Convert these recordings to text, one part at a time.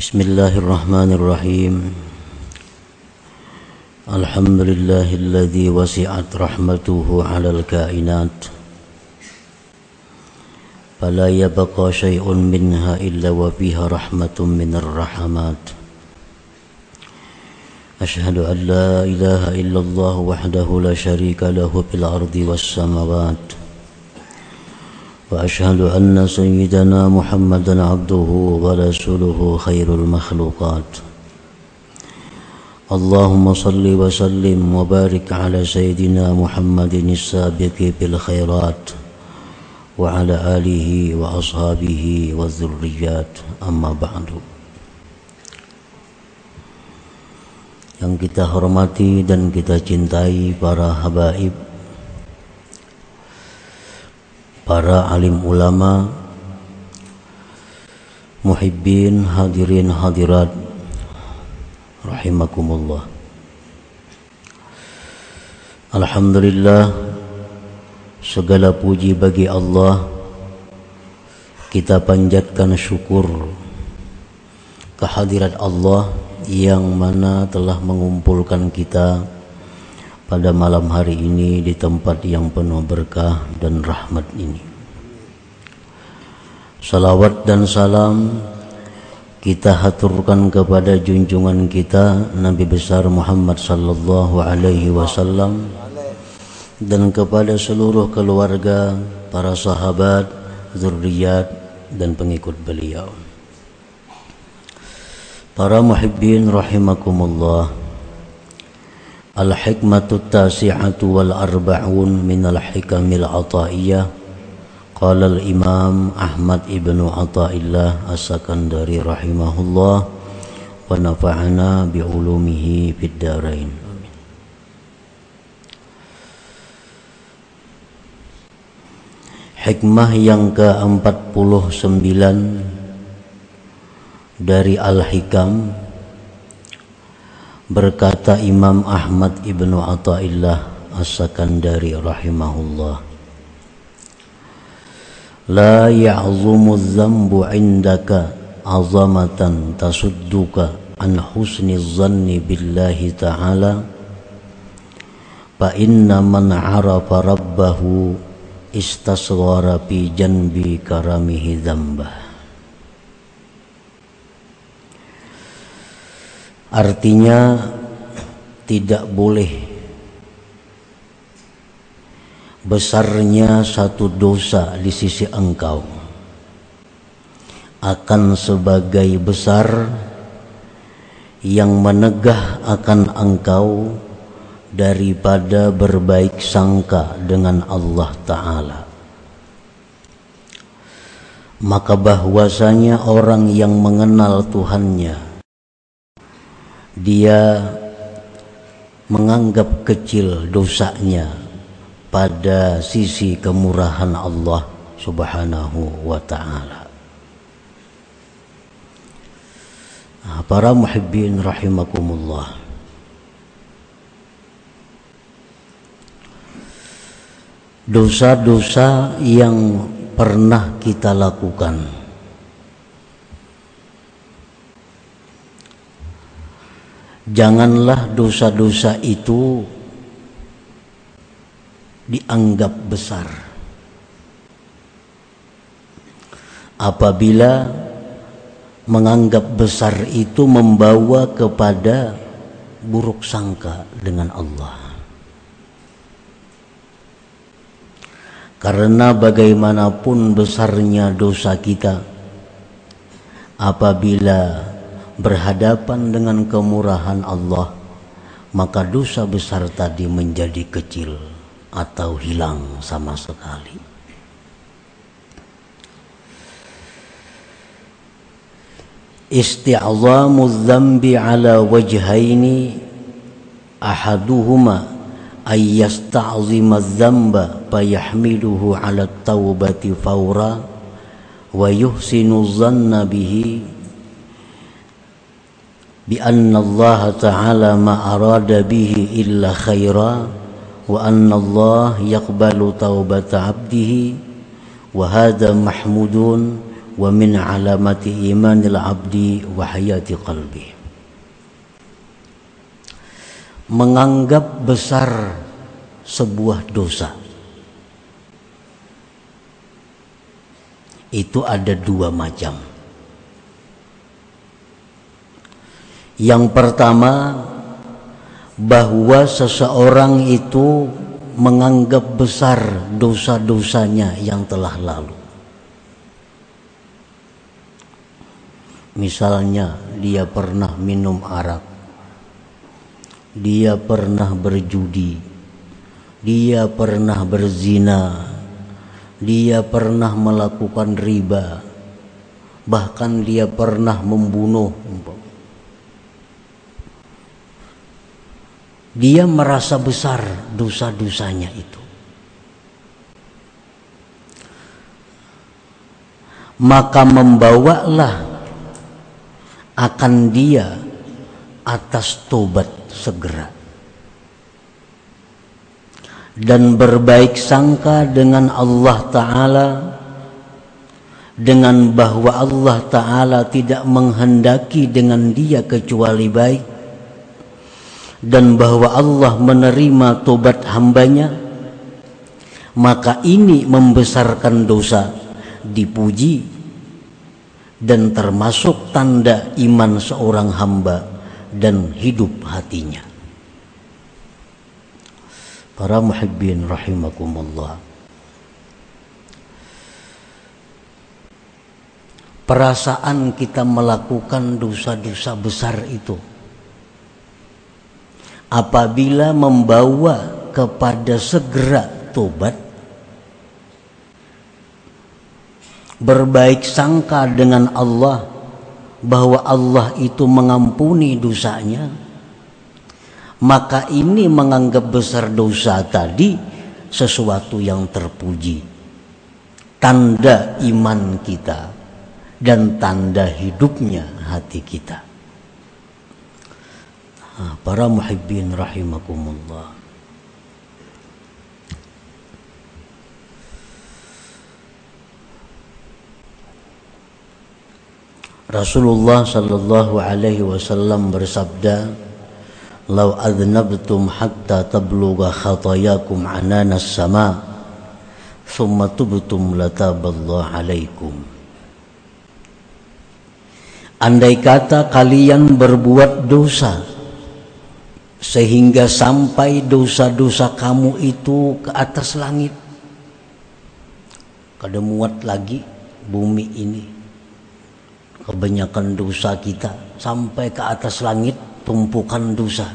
بسم الله الرحمن الرحيم. الحمد لله الذي وسعت رحمته على الكائنات. فلا يبقى شيء منها إلا وفيها رحمة من الرحمات. أشهد أن لا إله إلا الله وحده لا شريك له في الأرض والسماوات. وأشهد أن سيدنا محمدا عبده ورسوله خير المخلوقات. اللهم صل وسلم وبارك على سيدنا محمد السابق بالخيرات وعلى آله وأصحابه والذريات. أما بعد. Yang kita hormati dan kita cintai para habaib para alim ulama muhibbin hadirin hadirat rahimakumullah. Alhamdulillah segala puji bagi Allah. Kita panjatkan syukur kehadirat Allah yang mana telah mengumpulkan kita pada malam hari ini di tempat yang penuh berkah dan rahmat ini. Salawat dan salam kita haturkan kepada junjungan kita Nabi besar Muhammad sallallahu alaihi wasallam dan kepada seluruh keluarga, para sahabat, zuriat dan pengikut beliau. Para muhibbin rahimakumullah Al-hikmatu tasi'atu wal arba'un min al-hikamil ataiyah. Qala al-imam Ahmad ibnu Ata'illah as-sakandari rahimahullah. Wa nafa'ana bi'ulumihi fid darain. Hikmah yang ke-49 dari Al-Hikam berkata Imam Ahmad Ibnu Athaillah As-Sakandari rahimahullah. La ya'zumu dzambu 'indaka 'azamatan tasudduka an husni dhanni billahi ta'ala. Fa inna man 'arafa rabbahu istasghara fi janbi karamihi Artinya tidak boleh. Besarnya satu dosa di sisi engkau akan sebagai besar yang menegah akan engkau daripada berbaik sangka dengan Allah Ta'ala. Maka bahwasanya orang yang mengenal Tuhannya dia menganggap kecil dosanya pada sisi kemurahan Allah Subhanahu wa taala. Nah, para muhibbin rahimakumullah. Dosa-dosa yang pernah kita lakukan janganlah dosa-dosa itu dianggap besar. Apabila menganggap besar itu membawa kepada buruk sangka dengan Allah. Karena bagaimanapun besarnya dosa kita apabila berhadapan dengan kemurahan Allah maka dosa besar tadi menjadi kecil atau hilang sama sekali. Isti'zamu dzambi ala wajhaini ahaduhuma ay yasta'zima dzamba fayahmiluhu ala taubati fawra wa yuhsinu dhanna bihi بأن الله تعالى ما أراد به إلا خيرا وأن الله يقبل توبة عبده وهذا محمود wa min alamati imanil abdi wa hayati qalbi menganggap besar sebuah dosa itu ada dua macam yang pertama bahwa seseorang itu menganggap besar dosa-dosanya yang telah lalu. Misalnya dia pernah minum arak, dia pernah berjudi, dia pernah berzina, dia pernah melakukan riba, bahkan dia pernah membunuh dia merasa besar dosa-dosanya itu. Maka membawalah akan dia atas tobat segera dan berbaik sangka dengan Allah Ta'ala dengan bahwa Allah Ta'ala tidak menghendaki dengan dia kecuali baik dan bahwa Allah menerima tobat hambanya maka ini membesarkan dosa dipuji dan termasuk tanda iman seorang hamba dan hidup hatinya. Para muhibbin rahimakumullah. Perasaan kita melakukan dosa-dosa besar itu apabila membawa kepada segera tobat berbaik sangka dengan Allah bahwa Allah itu mengampuni dosanya maka ini menganggap besar dosa tadi sesuatu yang terpuji. Tanda iman kita dan tanda hidupnya hati kita para muhibbin rahimakumullah. Rasulullah sallallahu alaihi wasallam bersabda "Lau adnabtum hatta tablugha khatayakum ananas sama thumma tubtum lataballahu alaikum" Andai kata kalian berbuat dosa sehingga sampai dosa-dosa kamu itu ke atas langit. Kada muat lagi bumi ini. Kebanyakan dosa kita sampai ke atas langit tumpukan dosa.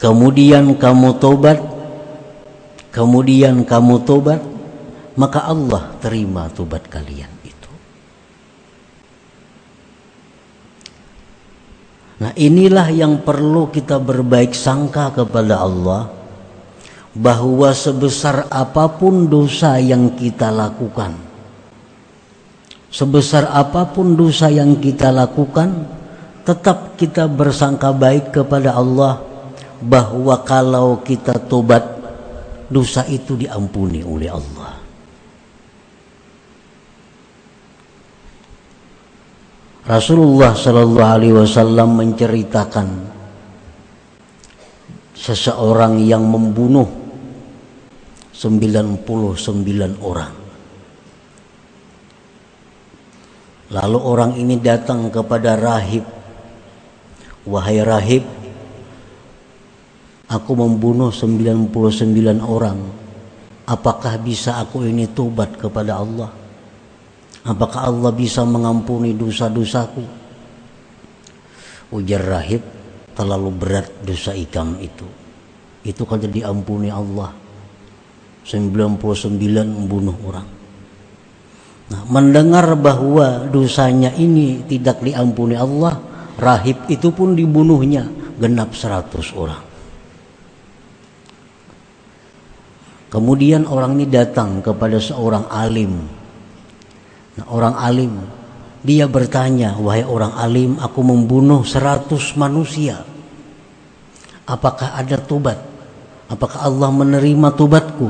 Kemudian kamu tobat kemudian kamu tobat maka Allah terima tobat kalian Nah inilah yang perlu kita berbaik sangka kepada Allah bahwa sebesar apa pun dosa yang kita lakukan sebesar apa pun dosa yang kita lakukan tetap kita bersangka baik kepada Allah bahwa kalau kita tobat dosa itu diampuni oleh Allah Rasulullah Shallallahu Alaihi Wasallam menceritakan seseorang yang membunuh 99 orang. Lalu orang ini datang kepada rahib. Wahai rahib, aku membunuh 99 orang. Apakah bisa aku ini tobat kepada Allah? Apakah Allah bisa mengampuni dosa-dosaku? Ujar rahib, terlalu berat dosa ikam itu. Itu kalau diampuni Allah. 99 membunuh orang. Nah, mendengar bahwa dosanya ini tidak diampuni Allah, rahib itu pun dibunuhnya genap 100 orang. Kemudian orang ini datang kepada seorang alim Nah, orang alim dia bertanya, wahai orang alim, aku membunuh seratus manusia. Apakah ada tobat? Apakah Allah menerima tobatku?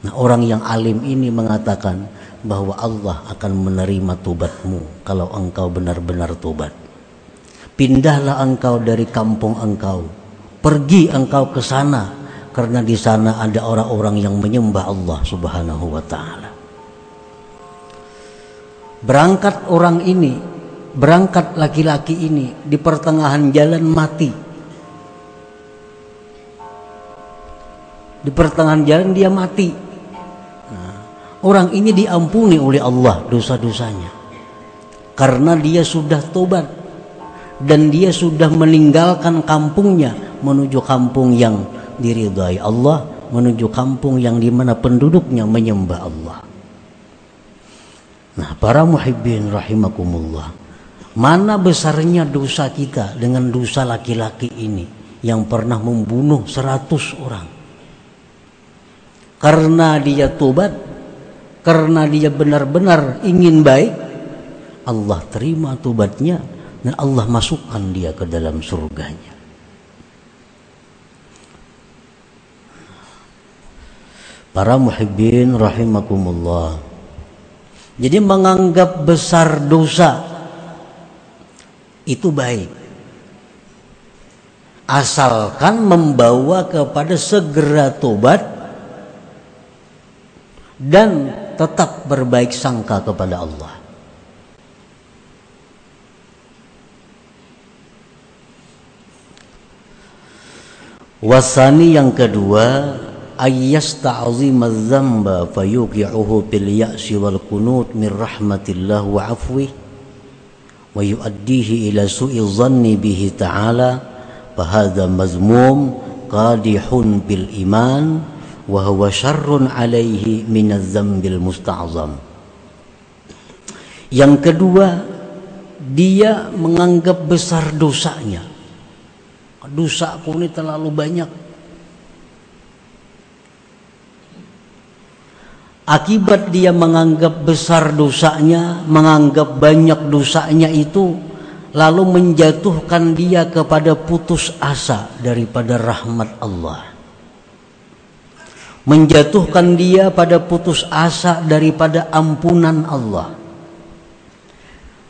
Nah, orang yang alim ini mengatakan bahwa Allah akan menerima tobatmu kalau engkau benar-benar tobat. Pindahlah engkau dari kampung engkau. Pergi engkau ke sana karena di sana ada orang-orang yang menyembah Allah Subhanahu wa taala. Berangkat orang ini, berangkat laki-laki ini di pertengahan jalan mati. Di pertengahan jalan dia mati. Nah, orang ini diampuni oleh Allah dosa-dosanya. Karena dia sudah tobat dan dia sudah meninggalkan kampungnya menuju kampung yang diridhai Allah, menuju kampung yang di mana penduduknya menyembah Allah. Para muhibbin rahimakumullah. Mana besarnya dosa kita dengan dosa laki-laki ini yang pernah membunuh seratus orang. Karena dia tobat, karena dia benar-benar ingin baik, Allah terima tobatnya dan Allah masukkan dia ke dalam surganya. Para muhibbin rahimakumullah. Jadi menganggap besar dosa itu baik. Asalkan membawa kepada segera tobat dan tetap berbaik sangka kepada Allah. Wasani yang kedua ayyasta'zima dzamba fayuqi'uhu bil ya'si wal min rahmatillah wa afwi wa yuaddihi ila su'i dhanni bihi ta'ala mazmum qadihun bil iman wa huwa syarrun yang kedua dia menganggap besar dosanya. Dosaku ini terlalu banyak Akibat dia menganggap besar dosanya, menganggap banyak dosanya itu, lalu menjatuhkan dia kepada putus asa daripada rahmat Allah. Menjatuhkan dia pada putus asa daripada ampunan Allah.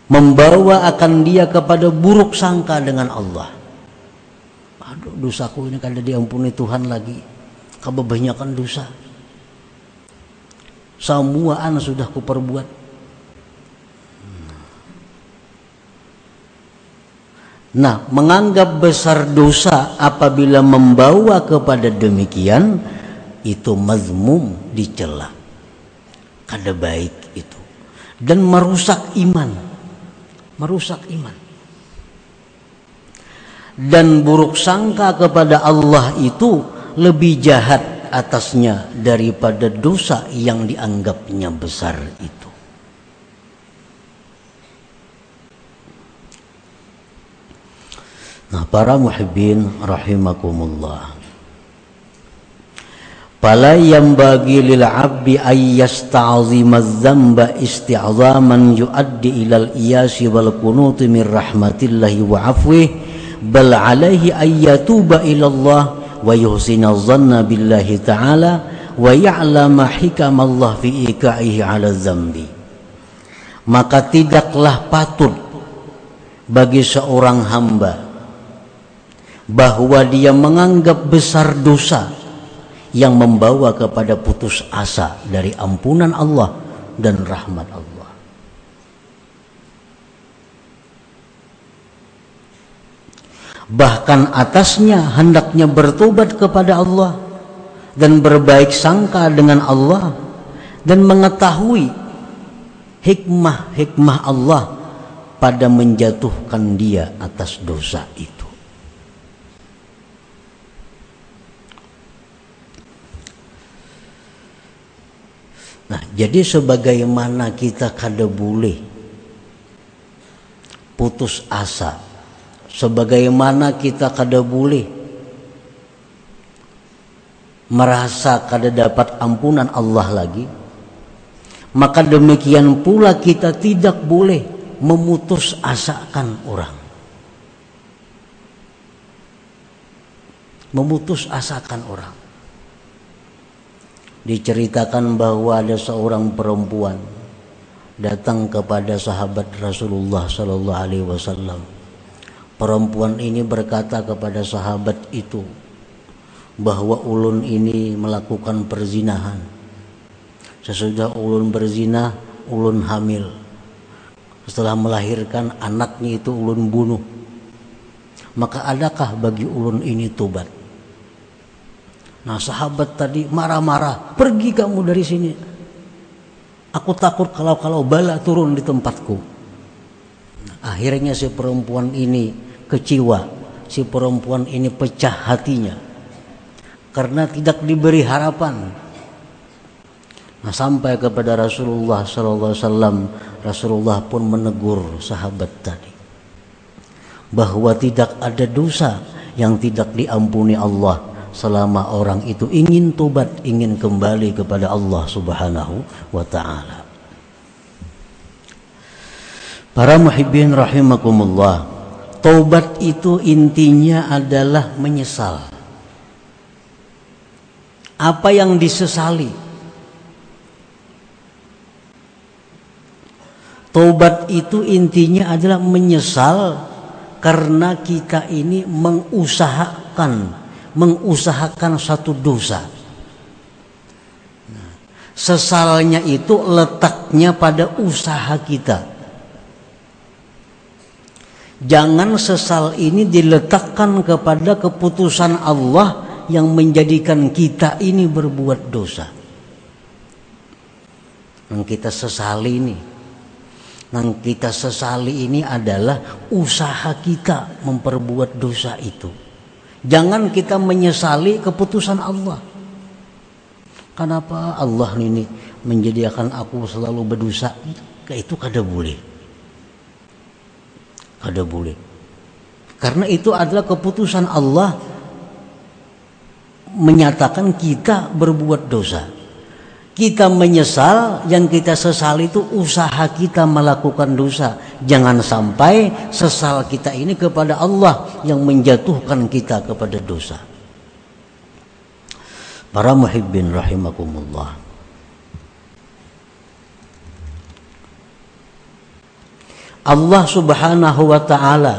Membawa akan dia kepada buruk sangka dengan Allah. Aduh dosaku ini kada diampuni Tuhan lagi. Kebanyakan dosa semua anak sudah kuperbuat. Nah, menganggap besar dosa apabila membawa kepada demikian itu mazmum dicela. Kada baik itu. Dan merusak iman. Merusak iman. Dan buruk sangka kepada Allah itu lebih jahat atasnya daripada dosa yang dianggapnya besar itu. Nah, para muhibbin rahimakumullah. Fala yang bagi lil abdi ay yasta'zima dzamba isti'zaman yuaddi ilal iyasi wal qunut min rahmatillahi wa afwih bal alaihi ay ila Allah wa yuhsina dhanna billahi ta'ala wa ya'lama hikamallah fi ika'ihi ala zambi maka tidaklah patut bagi seorang hamba bahwa dia menganggap besar dosa yang membawa kepada putus asa dari ampunan Allah dan rahmat Allah bahkan atasnya hendaknya bertobat kepada Allah dan berbaik sangka dengan Allah dan mengetahui hikmah-hikmah Allah pada menjatuhkan dia atas dosa itu. Nah, jadi sebagaimana kita kada boleh putus asa sebagaimana kita kada boleh merasa kada dapat ampunan Allah lagi maka demikian pula kita tidak boleh memutus asakan orang memutus asakan orang diceritakan bahwa ada seorang perempuan datang kepada sahabat Rasulullah Sallallahu Alaihi Wasallam. Perempuan ini berkata kepada sahabat itu bahwa ulun ini melakukan perzinahan. Sesudah ulun berzina, ulun hamil. Setelah melahirkan anaknya itu ulun bunuh. Maka adakah bagi ulun ini tobat? Nah sahabat tadi marah-marah, pergi kamu dari sini. Aku takut kalau-kalau bala turun di tempatku. Akhirnya si perempuan ini kecewa, si perempuan ini pecah hatinya karena tidak diberi harapan. Nah, sampai kepada Rasulullah SAW, Rasulullah pun menegur sahabat tadi bahwa tidak ada dosa yang tidak diampuni Allah selama orang itu ingin tobat, ingin kembali kepada Allah Subhanahu wa taala. Para muhibbin rahimakumullah, tobat itu intinya adalah menyesal. Apa yang disesali? Tobat itu intinya adalah menyesal karena kita ini mengusahakan mengusahakan satu dosa. Sesalnya itu letaknya pada usaha kita. Jangan sesal ini diletakkan kepada keputusan Allah yang menjadikan kita ini berbuat dosa. Yang kita sesali ini, yang kita sesali ini adalah usaha kita memperbuat dosa itu. Jangan kita menyesali keputusan Allah. Kenapa Allah ini menjadikan aku selalu berdosa? Itu kada boleh. Kada boleh. Karena itu adalah keputusan Allah menyatakan kita berbuat dosa. Kita menyesal yang kita sesal itu usaha kita melakukan dosa. Jangan sampai sesal kita ini kepada Allah yang menjatuhkan kita kepada dosa. Para muhibbin rahimakumullah Allah subhanahu wa ta'ala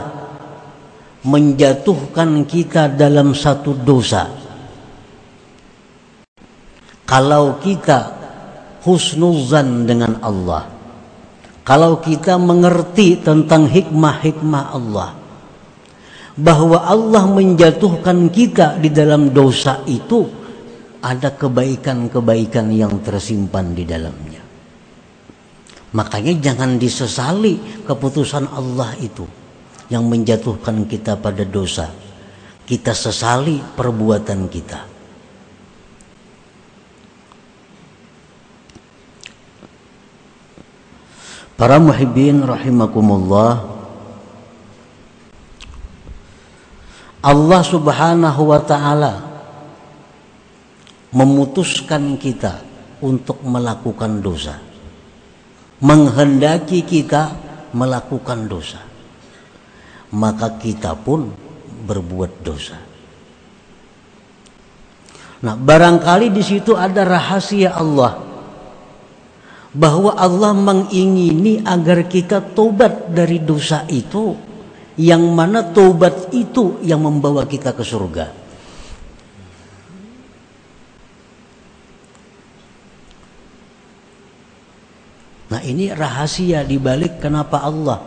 menjatuhkan kita dalam satu dosa. Kalau kita husnuzan dengan Allah kalau kita mengerti tentang hikmah-hikmah Allah bahwa Allah menjatuhkan kita di dalam dosa itu ada kebaikan-kebaikan yang tersimpan di dalamnya makanya jangan disesali keputusan Allah itu yang menjatuhkan kita pada dosa. Kita sesali perbuatan kita. Para muhibbin rahimakumullah Allah subhanahu wa ta'ala memutuskan kita untuk melakukan dosa menghendaki kita melakukan dosa maka kita pun berbuat dosa. Nah barangkali di situ ada rahasia Allah bahwa Allah mengingini agar kita tobat dari dosa itu yang mana tobat itu yang membawa kita ke surga Nah ini rahasia dibalik kenapa Allah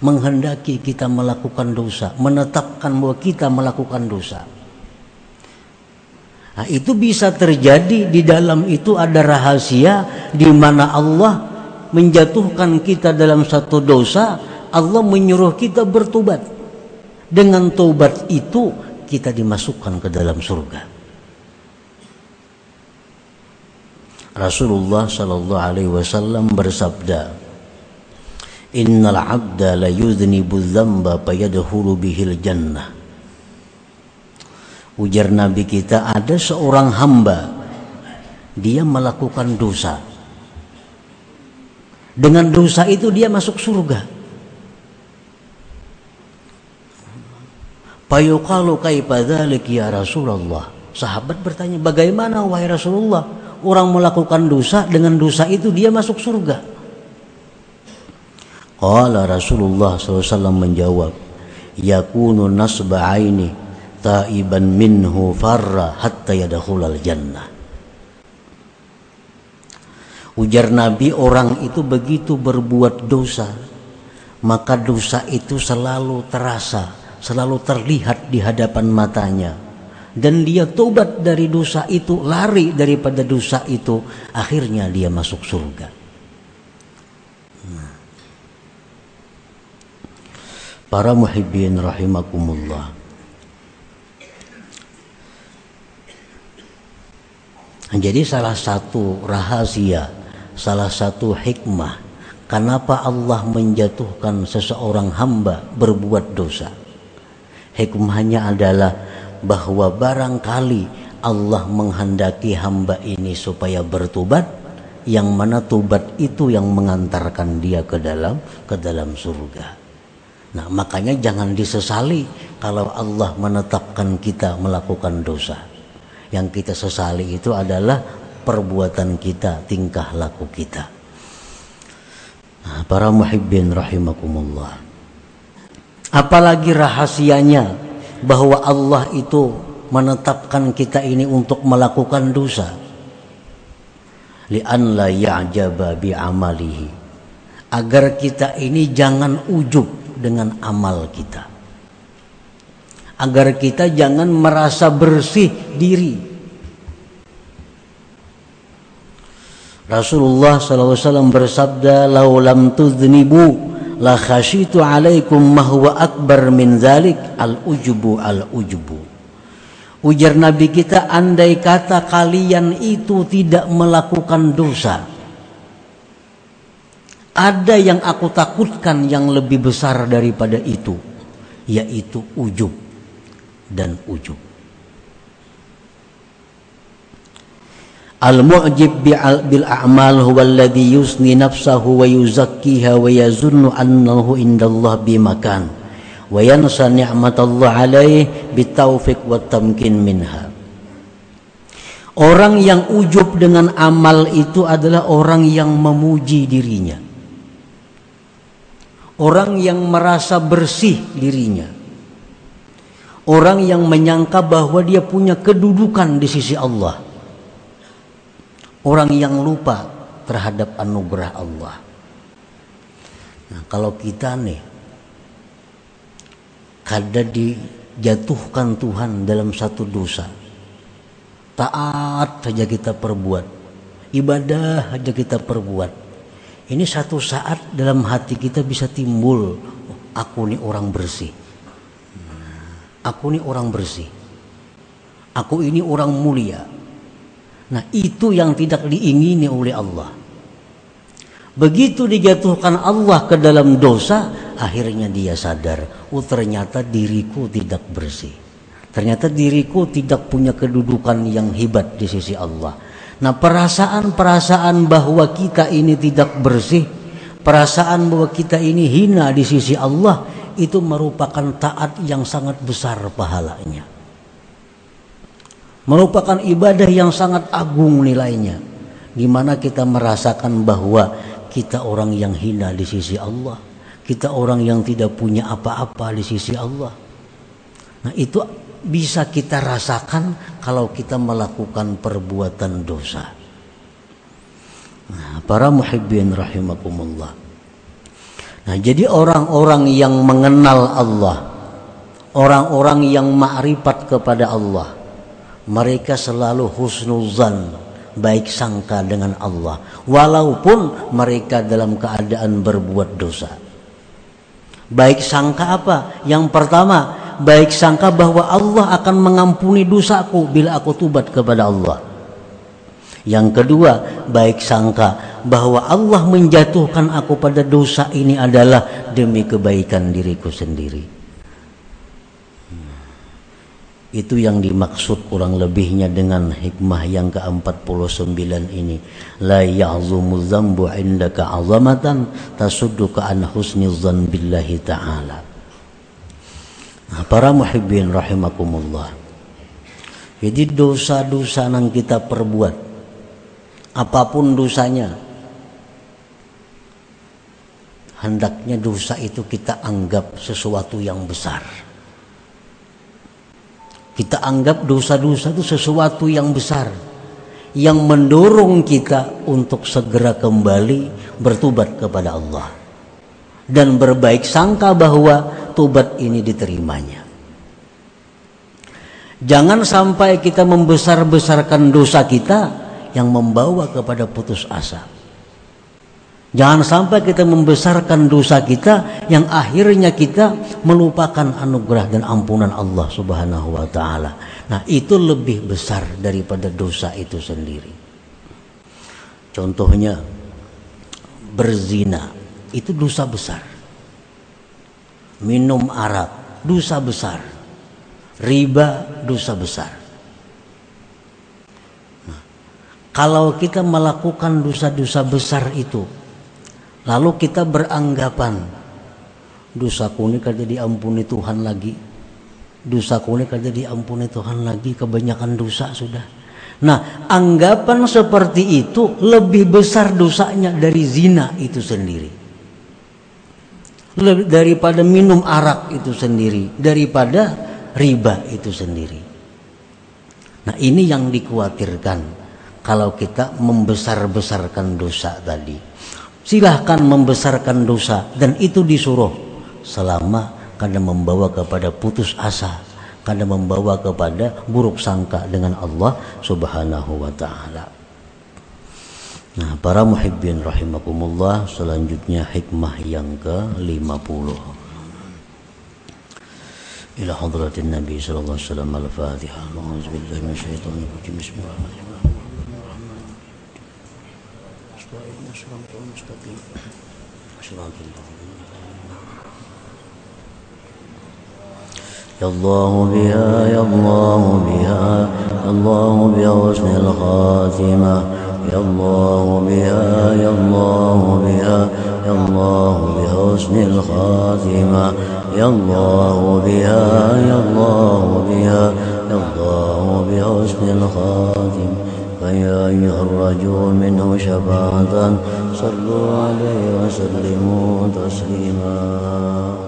menghendaki kita melakukan dosa, menetapkan bahwa kita melakukan dosa. Nah, itu bisa terjadi di dalam itu ada rahasia di mana Allah menjatuhkan kita dalam satu dosa, Allah menyuruh kita bertobat. Dengan tobat itu kita dimasukkan ke dalam surga. Rasulullah sallallahu alaihi wasallam bersabda, "Innal 'abda la yudhnibu dzamba fayadkhulu bihil jannah." ujar Nabi kita ada seorang hamba dia melakukan dosa dengan dosa itu dia masuk surga payuqalu kaifa dzalik ya Rasulullah Sahabat bertanya, bagaimana wahai Rasulullah? Orang melakukan dosa dengan dosa itu dia masuk surga. Qala Rasulullah SAW menjawab, yakunu nasba aini taiban minhu farra hatta yadkhulal jannah. Ujar Nabi orang itu begitu berbuat dosa, maka dosa itu selalu terasa, selalu terlihat di hadapan matanya dan dia tobat dari dosa itu, lari daripada dosa itu, akhirnya dia masuk surga. Nah. Para muhibbin rahimakumullah. Jadi salah satu rahasia, salah satu hikmah kenapa Allah menjatuhkan seseorang hamba berbuat dosa. Hikmahnya adalah bahwa barangkali Allah menghendaki hamba ini supaya bertobat yang mana tobat itu yang mengantarkan dia ke dalam ke dalam surga. Nah, makanya jangan disesali kalau Allah menetapkan kita melakukan dosa. Yang kita sesali itu adalah perbuatan kita, tingkah laku kita. Nah, para muhibbin rahimakumullah. Apalagi rahasianya bahwa Allah itu menetapkan kita ini untuk melakukan dosa. Li'an la ya'jaba bi amalihi agar kita ini jangan ujub dengan amal kita. Agar kita jangan merasa bersih diri. Rasulullah SAW bersabda laulam tudnibu la khashitu alaikum mahwa akbar min zalik al ujubu al ujubu. Ujar nabi kita andai kata kalian itu tidak melakukan dosa ada yang aku takutkan yang lebih besar daripada itu yaitu ujub dan ujub Al-mu'jib bil a'mal huwa alladhi yusni nafsahu wa yuzakkiha wa yazunnu annahu indallah bimakan wa yansa ni'matallah alaih bitaufiq wa tamkin minha Orang yang ujub dengan amal itu adalah orang yang memuji dirinya. Orang yang merasa bersih dirinya. Orang yang menyangka bahwa dia punya kedudukan di sisi Allah orang yang lupa terhadap anugerah Allah. Nah, kalau kita nih kada dijatuhkan Tuhan dalam satu dosa, taat saja kita perbuat, ibadah saja kita perbuat. Ini satu saat dalam hati kita bisa timbul, oh, aku nih orang bersih. Aku nih orang bersih. Aku ini orang mulia Nah itu yang tidak diingini oleh Allah. Begitu dijatuhkan Allah ke dalam dosa, akhirnya dia sadar, oh ternyata diriku tidak bersih. Ternyata diriku tidak punya kedudukan yang hebat di sisi Allah. Nah perasaan-perasaan bahwa kita ini tidak bersih, perasaan bahwa kita ini hina di sisi Allah, itu merupakan taat yang sangat besar pahalanya merupakan ibadah yang sangat agung nilainya. Di mana kita merasakan bahwa kita orang yang hina di sisi Allah kita orang yang tidak punya apa-apa di sisi Allah. Nah itu bisa kita rasakan kalau kita melakukan perbuatan dosa. Nah, para muhibbin rahimakumullah. Nah jadi orang-orang yang mengenal Allah orang-orang yang ma'rifat kepada Allah mereka selalu husnuzan baik sangka dengan Allah. Walaupun mereka dalam keadaan berbuat dosa. Baik sangka apa? Yang pertama baik sangka bahwa Allah akan mengampuni dosaku bila aku tubat kepada Allah. Yang kedua baik sangka bahwa Allah menjatuhkan aku pada dosa ini adalah demi kebaikan diriku sendiri itu yang dimaksud kurang lebihnya dengan hikmah yang ke-49 ini. La ya'zumu dzambu indaka 'azamatan tasudduka an husni billahi ta'ala. Nah, para muhibbin rahimakumullah. Jadi dosa-dosa yang kita perbuat apa pun dosanya hendaknya dosa itu kita anggap sesuatu yang besar. Kita anggap dosa-dosa itu sesuatu yang besar yang mendorong kita untuk segera kembali bertobat kepada Allah dan berbaik sangka bahwa tobat ini diterimanya. Jangan sampai kita membesar-besarkan dosa kita yang membawa kepada putus asa. Jangan sampai kita membesarkan dosa kita yang akhirnya kita melupakan anugerah dan ampunan Allah Subhanahu wa taala. Nah, itu lebih besar daripada dosa itu sendiri. Contohnya berzina itu dosa besar. Minum arak dosa besar. Riba dosa besar. Nah, kalau kita melakukan dosa-dosa besar itu Lalu kita beranggapan dosaku ini kada diampuni Tuhan lagi. Dosaku ini kada diampuni Tuhan lagi, kebanyakan dosa sudah. Nah, anggapan seperti itu lebih besar dosanya dari zina itu sendiri. Lebih daripada minum arak itu sendiri, daripada riba itu sendiri. Nah, ini yang dikhawatirkan kalau kita membesar-besarkan dosa tadi silahkan membesarkan dosa dan itu disuruh selama karena membawa kepada putus asa karena membawa kepada buruk sangka dengan Allah Subhanahu wa taala. Nah, para muhibbin rahimakumullah, selanjutnya hikmah yang ke-50. Ila hadratin Nabi sallallahu alaihi wasallam al-Fatihah. A'udzubillahi minasyaitonir rajim. Bismillahirrahmanirrahim. صراط المستقيم صراط يا الله بها يا الله بها يا الله بحسن الخاتمة. يا الله بها يا الله بها يا الله بحسن الخاتمة. يا الله بها يا الله بها يا الله بحسن الخاتمة. الرجل منه شفاعة. صلوا عليه وسلموا تسليما.